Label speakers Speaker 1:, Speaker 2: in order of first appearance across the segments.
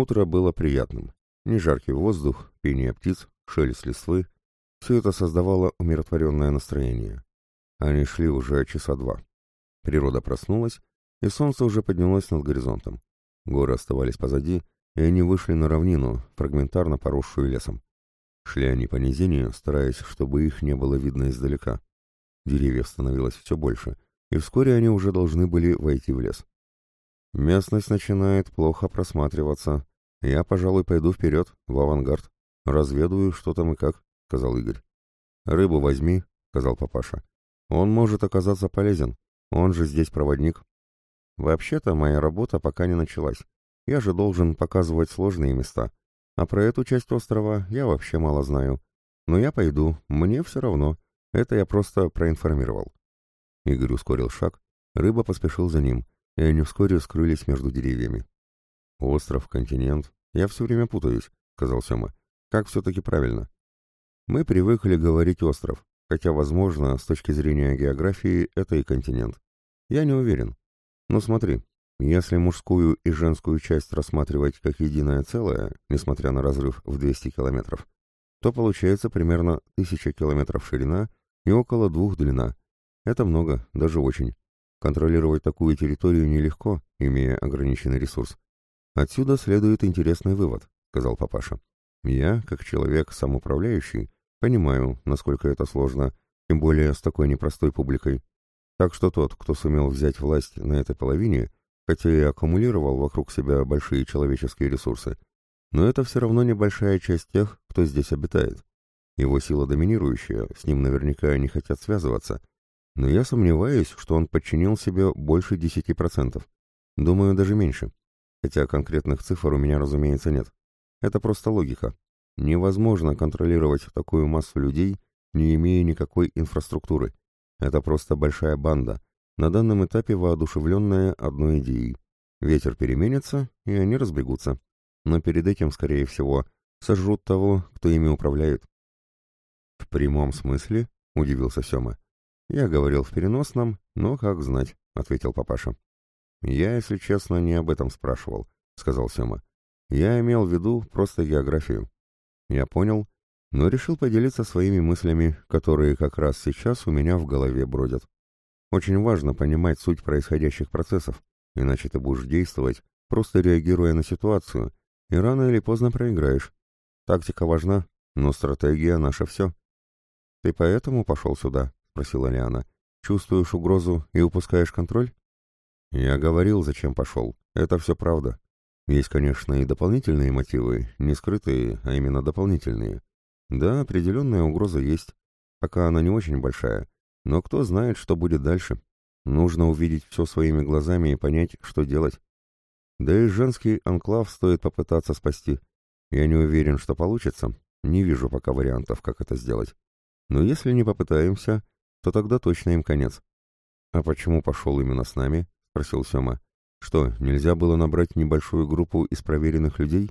Speaker 1: Утро было приятным. Нежаркий воздух, пение птиц, шелест листвы — все это создавало умиротворенное настроение. Они шли уже часа два. Природа проснулась, и солнце уже поднялось над горизонтом. Горы оставались позади, и они вышли на равнину, фрагментарно поросшую лесом. Шли они по низине, стараясь, чтобы их не было видно издалека. Деревьев становилось все больше, и вскоре они уже должны были войти в лес. Местность начинает плохо просматриваться. Я, пожалуй, пойду вперед, в авангард. Разведаю, что там и как, — сказал Игорь. Рыбу возьми, — сказал папаша. Он может оказаться полезен. Он же здесь проводник. Вообще-то моя работа пока не началась. Я же должен показывать сложные места. А про эту часть острова я вообще мало знаю. Но я пойду, мне все равно. Это я просто проинформировал. Игорь ускорил шаг, рыба поспешил за ним, и они вскоре скрылись между деревьями. «Остров, континент. Я все время путаюсь», — сказал Сема. «Как все-таки правильно?» «Мы привыкли говорить остров, хотя, возможно, с точки зрения географии, это и континент. Я не уверен. Но смотри, если мужскую и женскую часть рассматривать как единое целое, несмотря на разрыв в 200 километров, то получается примерно 1000 километров ширина и около двух длина. Это много, даже очень. Контролировать такую территорию нелегко, имея ограниченный ресурс. Отсюда следует интересный вывод, сказал папаша. Я, как человек самоуправляющий, понимаю, насколько это сложно, тем более с такой непростой публикой. Так что тот, кто сумел взять власть на этой половине, хотя и аккумулировал вокруг себя большие человеческие ресурсы, но это все равно небольшая часть тех, кто здесь обитает. Его сила доминирующая, с ним наверняка не хотят связываться, но я сомневаюсь, что он подчинил себе больше 10%. Думаю, даже меньше. Хотя конкретных цифр у меня, разумеется, нет. Это просто логика. Невозможно контролировать такую массу людей, не имея никакой инфраструктуры. Это просто большая банда, на данном этапе воодушевленная одной идеей. Ветер переменится, и они разбегутся. Но перед этим, скорее всего, сожрут того, кто ими управляет. «В прямом смысле?» — удивился Сема. «Я говорил в переносном, но как знать», — ответил папаша. «Я, если честно, не об этом спрашивал», — сказал Сема. «Я имел в виду просто географию». Я понял, но решил поделиться своими мыслями, которые как раз сейчас у меня в голове бродят. Очень важно понимать суть происходящих процессов, иначе ты будешь действовать, просто реагируя на ситуацию, и рано или поздно проиграешь. Тактика важна, но стратегия наша все. «Ты поэтому пошел сюда?» — спросила Лиана. «Чувствуешь угрозу и упускаешь контроль?» «Я говорил, зачем пошел. Это все правда. Есть, конечно, и дополнительные мотивы, не скрытые, а именно дополнительные. Да, определенная угроза есть, пока она не очень большая, но кто знает, что будет дальше. Нужно увидеть все своими глазами и понять, что делать. Да и женский анклав стоит попытаться спасти. Я не уверен, что получится, не вижу пока вариантов, как это сделать. Но если не попытаемся, то тогда точно им конец. «А почему пошел именно с нами?» — спросил Сема. «Что, нельзя было набрать небольшую группу из проверенных людей?»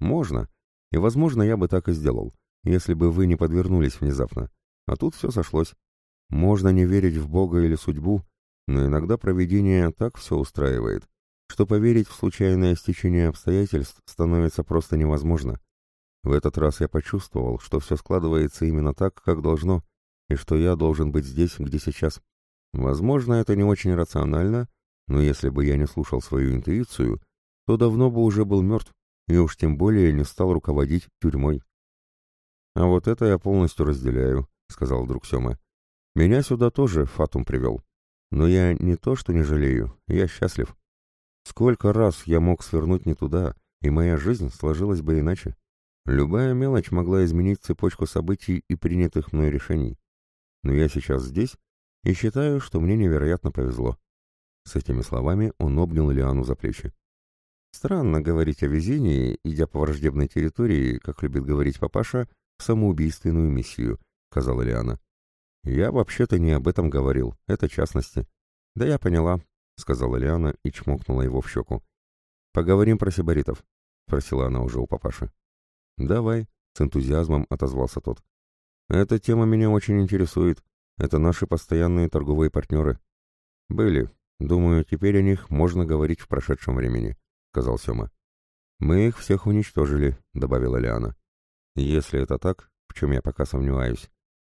Speaker 1: «Можно. И, возможно, я бы так и сделал, если бы вы не подвернулись внезапно. А тут все сошлось. Можно не верить в Бога или судьбу, но иногда провидение так все устраивает, что поверить в случайное стечение обстоятельств становится просто невозможно. В этот раз я почувствовал, что все складывается именно так, как должно, и что я должен быть здесь, где сейчас. Возможно, это не очень рационально, но если бы я не слушал свою интуицию, то давно бы уже был мертв, и уж тем более не стал руководить тюрьмой. «А вот это я полностью разделяю», — сказал друг Сема. «Меня сюда тоже Фатум привел. Но я не то что не жалею, я счастлив. Сколько раз я мог свернуть не туда, и моя жизнь сложилась бы иначе. Любая мелочь могла изменить цепочку событий и принятых мной решений. Но я сейчас здесь и считаю, что мне невероятно повезло. С этими словами он обнял Лиану за плечи. Странно говорить о везении, идя по враждебной территории, как любит говорить папаша, в самоубийственную миссию, сказала Лиана. Я вообще-то не об этом говорил, это частности. Да я поняла, сказала Лиана и чмокнула его в щеку. Поговорим про сибаритов, спросила она уже у папаши. Давай, с энтузиазмом отозвался тот. Эта тема меня очень интересует. Это наши постоянные торговые партнеры. Были. Думаю, теперь о них можно говорить в прошедшем времени, сказал Сема. «Мы их всех уничтожили», — добавила Лиана. «Если это так, в чем я пока сомневаюсь,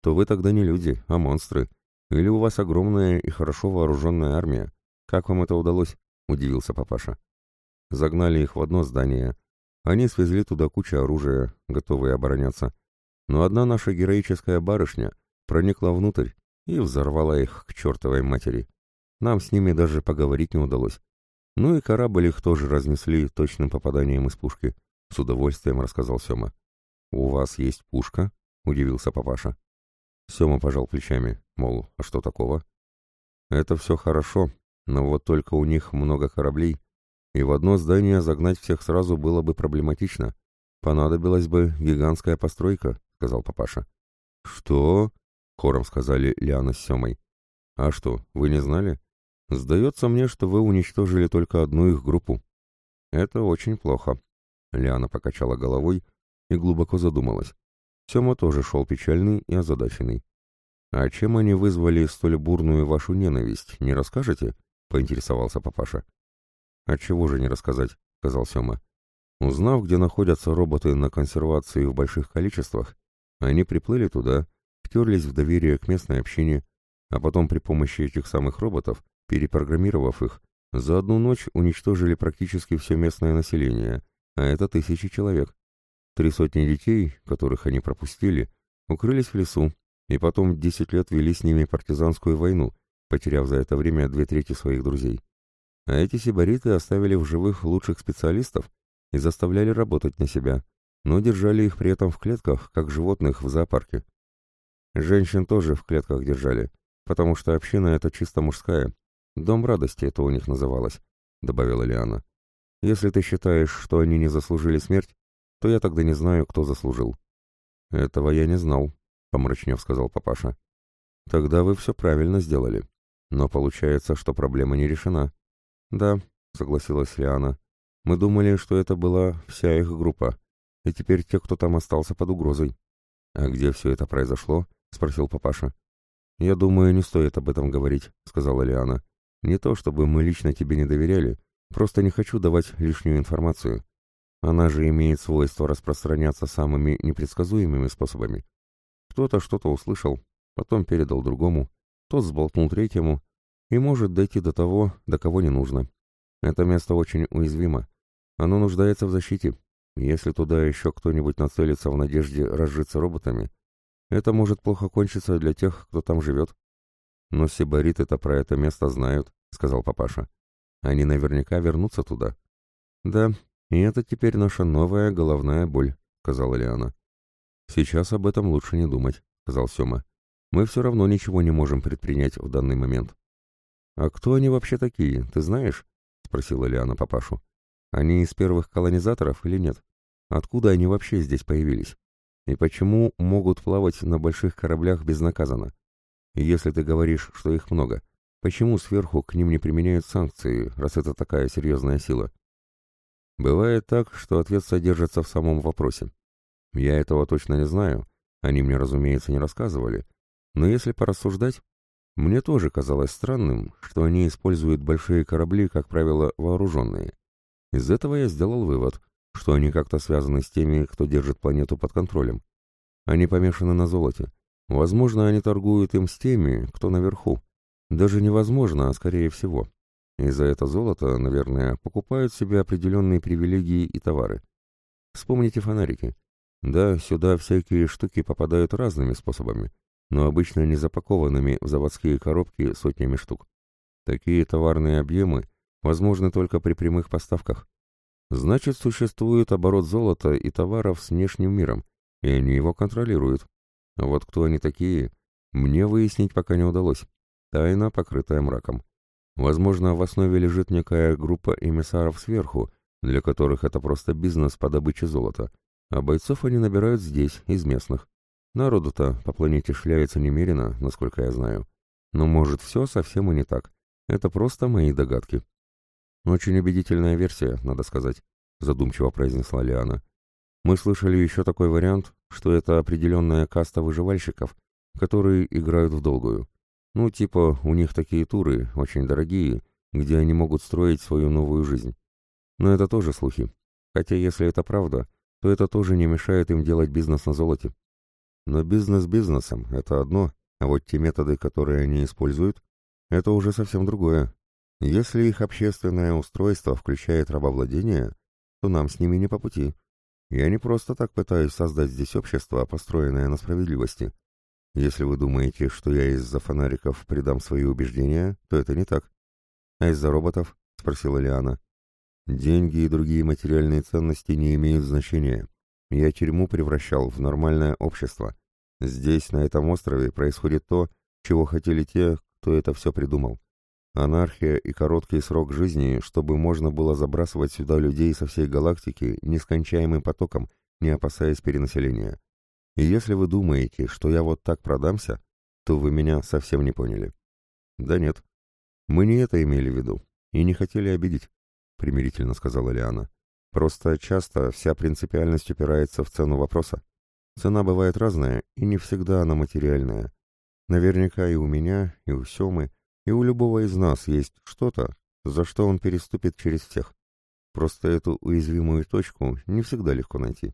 Speaker 1: то вы тогда не люди, а монстры. Или у вас огромная и хорошо вооруженная армия. Как вам это удалось?» — удивился папаша. Загнали их в одно здание. Они свезли туда кучу оружия, готовые обороняться. Но одна наша героическая барышня проникла внутрь и взорвала их к чертовой матери. Нам с ними даже поговорить не удалось. Ну и корабль их тоже разнесли точным попаданием из пушки, — с удовольствием рассказал Сема. «У вас есть пушка?» — удивился папаша. Сема пожал плечами, мол, а что такого? «Это все хорошо, но вот только у них много кораблей, и в одно здание загнать всех сразу было бы проблематично. Понадобилась бы гигантская постройка», — сказал папаша. «Что?» — хором сказали Лиана с Семой. «А что, вы не знали? Сдается мне, что вы уничтожили только одну их группу». «Это очень плохо», — Лиана покачала головой и глубоко задумалась. Сема тоже шел печальный и озадаченный. «А чем они вызвали столь бурную вашу ненависть, не расскажете?» — поинтересовался папаша. «А чего же не рассказать?» — сказал Сема. Узнав, где находятся роботы на консервации в больших количествах, они приплыли туда, втерлись в доверие к местной общине, а потом при помощи этих самых роботов, перепрограммировав их, за одну ночь уничтожили практически все местное население, а это тысячи человек. Три сотни детей, которых они пропустили, укрылись в лесу, и потом десять лет вели с ними партизанскую войну, потеряв за это время две трети своих друзей. А эти сибариты оставили в живых лучших специалистов и заставляли работать на себя, но держали их при этом в клетках, как животных в зоопарке. Женщин тоже в клетках держали, потому что община это чисто мужская. Дом радости это у них называлось, — добавила Лиана. Если ты считаешь, что они не заслужили смерть, то я тогда не знаю, кто заслужил. Этого я не знал, — помрачнев сказал папаша. Тогда вы все правильно сделали. Но получается, что проблема не решена. Да, согласилась Лиана. Мы думали, что это была вся их группа, и теперь те, кто там остался под угрозой. А где все это произошло? — спросил папаша. «Я думаю, не стоит об этом говорить», — сказала Лиана. «Не то, чтобы мы лично тебе не доверяли, просто не хочу давать лишнюю информацию. Она же имеет свойство распространяться самыми непредсказуемыми способами. Кто-то что-то услышал, потом передал другому, тот сболтнул третьему и может дойти до того, до кого не нужно. Это место очень уязвимо. Оно нуждается в защите. Если туда еще кто-нибудь нацелится в надежде разжиться роботами, это может плохо кончиться для тех, кто там живет. Но сибариты-то про это место знают, — сказал папаша. Они наверняка вернутся туда. Да, и это теперь наша новая головная боль, — сказала Лиана. Сейчас об этом лучше не думать, — сказал Сема. Мы все равно ничего не можем предпринять в данный момент. А кто они вообще такие, ты знаешь? — спросила Лиана папашу. Они из первых колонизаторов или нет? Откуда они вообще здесь появились? И почему могут плавать на больших кораблях безнаказанно? И если ты говоришь, что их много, почему сверху к ним не применяют санкции, раз это такая серьезная сила? Бывает так, что ответ содержится в самом вопросе. Я этого точно не знаю, они мне, разумеется, не рассказывали, но если порассуждать, мне тоже казалось странным, что они используют большие корабли, как правило, вооруженные. Из этого я сделал вывод – что они как-то связаны с теми, кто держит планету под контролем. Они помешаны на золоте. Возможно, они торгуют им с теми, кто наверху. Даже невозможно, а скорее всего. И за это золото, наверное, покупают себе определенные привилегии и товары. Вспомните фонарики. Да, сюда всякие штуки попадают разными способами, но обычно не запакованными в заводские коробки сотнями штук. Такие товарные объемы возможны только при прямых поставках. Значит, существует оборот золота и товаров с внешним миром, и они его контролируют. А вот кто они такие, мне выяснить пока не удалось. Тайна, покрытая мраком. Возможно, в основе лежит некая группа эмиссаров сверху, для которых это просто бизнес по добыче золота, а бойцов они набирают здесь, из местных. Народу-то по планете шляется немерено, насколько я знаю. Но может все совсем и не так. Это просто мои догадки. «Очень убедительная версия, надо сказать», — задумчиво произнесла Лиана. «Мы слышали еще такой вариант, что это определенная каста выживальщиков, которые играют в долгую. Ну, типа, у них такие туры, очень дорогие, где они могут строить свою новую жизнь. Но это тоже слухи. Хотя если это правда, то это тоже не мешает им делать бизнес на золоте. Но бизнес бизнесом — это одно, а вот те методы, которые они используют, это уже совсем другое. Если их общественное устройство включает рабовладение, то нам с ними не по пути. Я не просто так пытаюсь создать здесь общество, построенное на справедливости. Если вы думаете, что я из-за фонариков предам свои убеждения, то это не так. А из-за роботов? — спросила Лиана. Деньги и другие материальные ценности не имеют значения. Я тюрьму превращал в нормальное общество. Здесь, на этом острове, происходит то, чего хотели те, кто это все придумал. Анархия и короткий срок жизни, чтобы можно было забрасывать сюда людей со всей галактики нескончаемым потоком, не опасаясь перенаселения. И если вы думаете, что я вот так продамся, то вы меня совсем не поняли. Да нет, мы не это имели в виду и не хотели обидеть, примирительно сказала Лиана. Просто часто вся принципиальность упирается в цену вопроса. Цена бывает разная, и не всегда она материальная. Наверняка и у меня, и у Семы, и у любого из нас есть что-то, за что он переступит через всех. Просто эту уязвимую точку не всегда легко найти.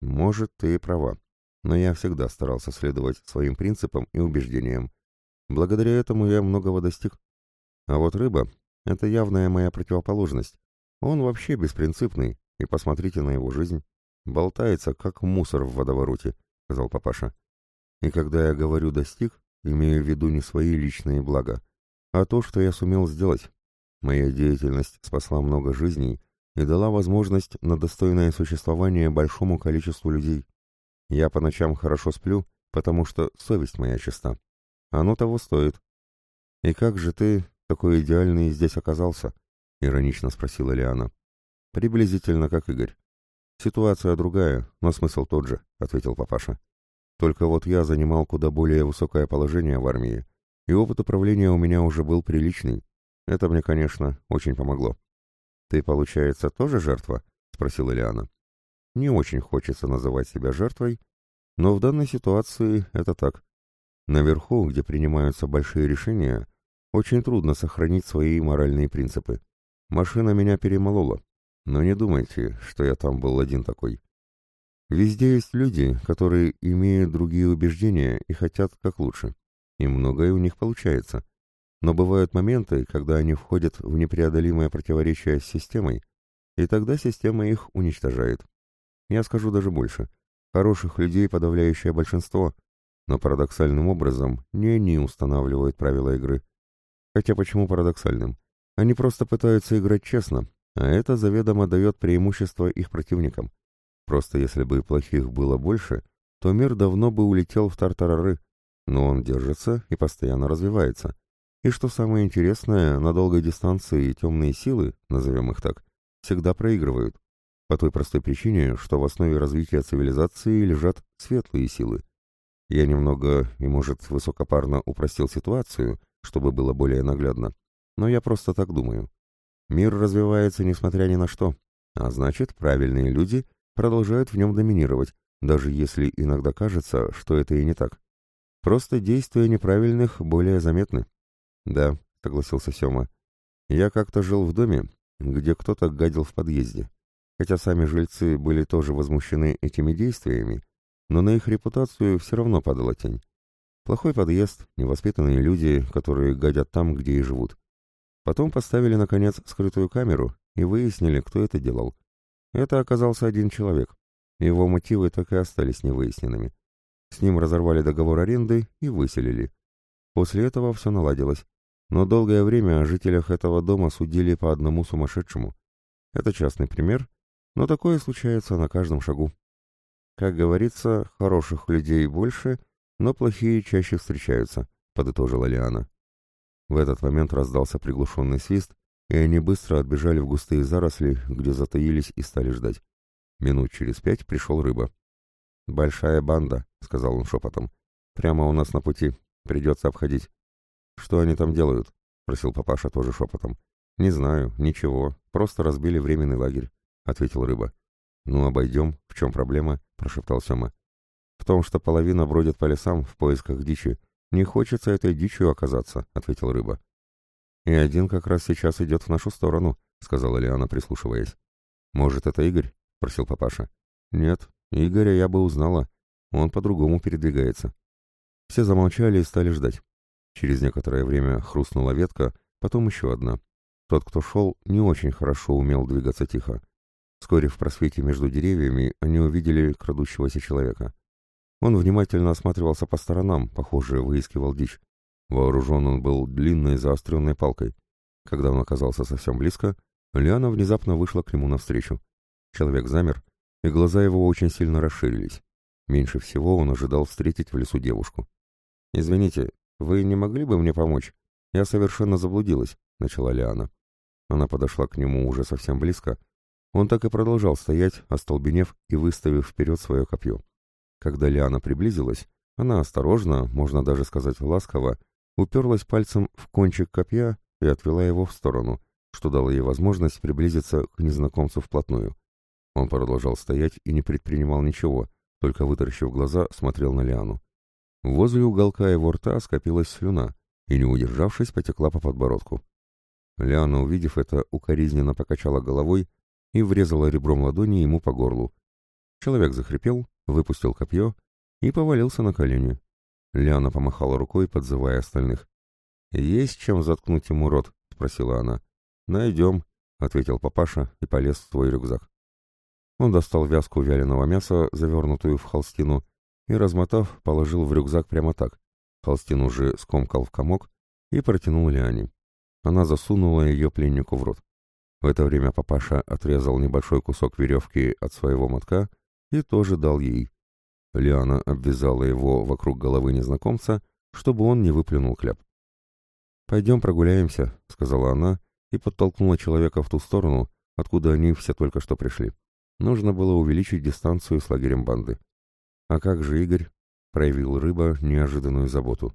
Speaker 1: Может, ты и права, но я всегда старался следовать своим принципам и убеждениям. Благодаря этому я многого достиг. А вот рыба — это явная моя противоположность. Он вообще беспринципный, и посмотрите на его жизнь. Болтается, как мусор в водовороте, — сказал папаша. И когда я говорю «достиг», имею в виду не свои личные блага, а то, что я сумел сделать. Моя деятельность спасла много жизней и дала возможность на достойное существование большому количеству людей. Я по ночам хорошо сплю, потому что совесть моя чиста. Оно того стоит. И как же ты, такой идеальный, здесь оказался? — иронично спросила Лиана. «Приблизительно как Игорь. Ситуация другая, но смысл тот же», — ответил папаша. Только вот я занимал куда более высокое положение в армии, и опыт управления у меня уже был приличный. Это мне, конечно, очень помогло. «Ты, получается, тоже жертва?» — спросила Лиана. «Не очень хочется называть себя жертвой, но в данной ситуации это так. Наверху, где принимаются большие решения, очень трудно сохранить свои моральные принципы. Машина меня перемолола, но не думайте, что я там был один такой. Везде есть люди, которые имеют другие убеждения и хотят как лучше. И многое у них получается. Но бывают моменты, когда они входят в непреодолимое противоречие с системой, и тогда система их уничтожает. Я скажу даже больше. Хороших людей подавляющее большинство, но парадоксальным образом не они устанавливают правила игры. Хотя почему парадоксальным? Они просто пытаются играть честно, а это заведомо дает преимущество их противникам. Просто если бы плохих было больше, то мир давно бы улетел в тартарары, но он держится и постоянно развивается. И что самое интересное, на долгой дистанции темные силы, назовем их так, всегда проигрывают. По той простой причине, что в основе развития цивилизации лежат светлые силы. Я немного и, может, высокопарно упростил ситуацию, чтобы было более наглядно, но я просто так думаю. Мир развивается несмотря ни на что, а значит, правильные люди продолжают в нем доминировать, даже если иногда кажется, что это и не так. Просто действия неправильных более заметны. Да, согласился Сёма. Я как-то жил в доме, где кто-то гадил в подъезде. Хотя сами жильцы были тоже возмущены этими действиями, но на их репутацию все равно падала тень. Плохой подъезд, невоспитанные люди, которые гадят там, где и живут. Потом поставили, наконец, скрытую камеру и выяснили, кто это делал. Это оказался один человек. Его мотивы так и остались невыясненными. С ним разорвали договор аренды и выселили. После этого все наладилось. Но долгое время о жителях этого дома судили по одному сумасшедшему. Это частный пример, но такое случается на каждом шагу. Как говорится, хороших людей больше, но плохие чаще встречаются, подытожила Лиана. В этот момент раздался приглушенный свист, и они быстро отбежали в густые заросли, где затаились и стали ждать. Минут через пять пришел рыба. «Большая банда», — сказал он шепотом. «Прямо у нас на пути. Придется обходить». «Что они там делают?» — спросил папаша тоже шепотом. «Не знаю, ничего. Просто разбили временный лагерь», — ответил рыба. «Ну, обойдем. В чем проблема?» — прошептал Сема. «В том, что половина бродит по лесам в поисках дичи. Не хочется этой дичью оказаться», — ответил рыба. «И один как раз сейчас идет в нашу сторону», — сказала Лиана, прислушиваясь. «Может, это Игорь?» — спросил папаша. «Нет, Игоря я бы узнала. Он по-другому передвигается». Все замолчали и стали ждать. Через некоторое время хрустнула ветка, потом еще одна. Тот, кто шел, не очень хорошо умел двигаться тихо. Вскоре в просвете между деревьями они увидели крадущегося человека. Он внимательно осматривался по сторонам, похоже, выискивал дичь. Вооружен он был длинной заостренной палкой. Когда он оказался совсем близко, Лиана внезапно вышла к нему навстречу. Человек замер, и глаза его очень сильно расширились. Меньше всего он ожидал встретить в лесу девушку. «Извините, вы не могли бы мне помочь? Я совершенно заблудилась», — начала Лиана. Она подошла к нему уже совсем близко. Он так и продолжал стоять, остолбенев и выставив вперед свое копье. Когда Лиана приблизилась, она осторожно, можно даже сказать ласково, уперлась пальцем в кончик копья и отвела его в сторону, что дало ей возможность приблизиться к незнакомцу вплотную. Он продолжал стоять и не предпринимал ничего, только вытаращив глаза, смотрел на Лиану. Возле уголка его рта скопилась слюна, и, не удержавшись, потекла по подбородку. Лиана, увидев это, укоризненно покачала головой и врезала ребром ладони ему по горлу. Человек захрипел, выпустил копье и повалился на колени. Лиана помахала рукой, подзывая остальных. «Есть чем заткнуть ему рот?» — спросила она. «Найдем», — ответил папаша и полез в свой рюкзак. Он достал вязку вяленого мяса, завернутую в холстину, и, размотав, положил в рюкзак прямо так. Холстину же скомкал в комок и протянул Лиане. Она засунула ее пленнику в рот. В это время папаша отрезал небольшой кусок веревки от своего мотка и тоже дал ей. Лиана обвязала его вокруг головы незнакомца, чтобы он не выплюнул кляп. «Пойдем прогуляемся», — сказала она и подтолкнула человека в ту сторону, откуда они все только что пришли. Нужно было увеличить дистанцию с лагерем банды. «А как же Игорь?» — проявил рыба неожиданную заботу.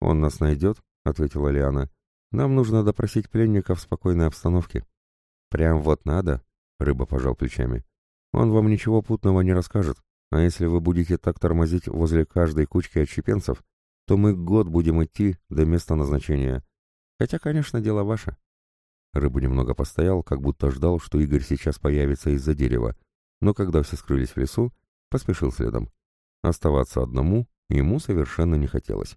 Speaker 1: «Он нас найдет?» — ответила Лиана. «Нам нужно допросить пленника в спокойной обстановке». «Прям вот надо?» — рыба пожал плечами. «Он вам ничего путного не расскажет, а если вы будете так тормозить возле каждой кучки отщепенцев, то мы год будем идти до места назначения. Хотя, конечно, дело ваше». Рыба немного постоял, как будто ждал, что Игорь сейчас появится из-за дерева, но когда все скрылись в лесу, поспешил следом. Оставаться одному ему совершенно не хотелось.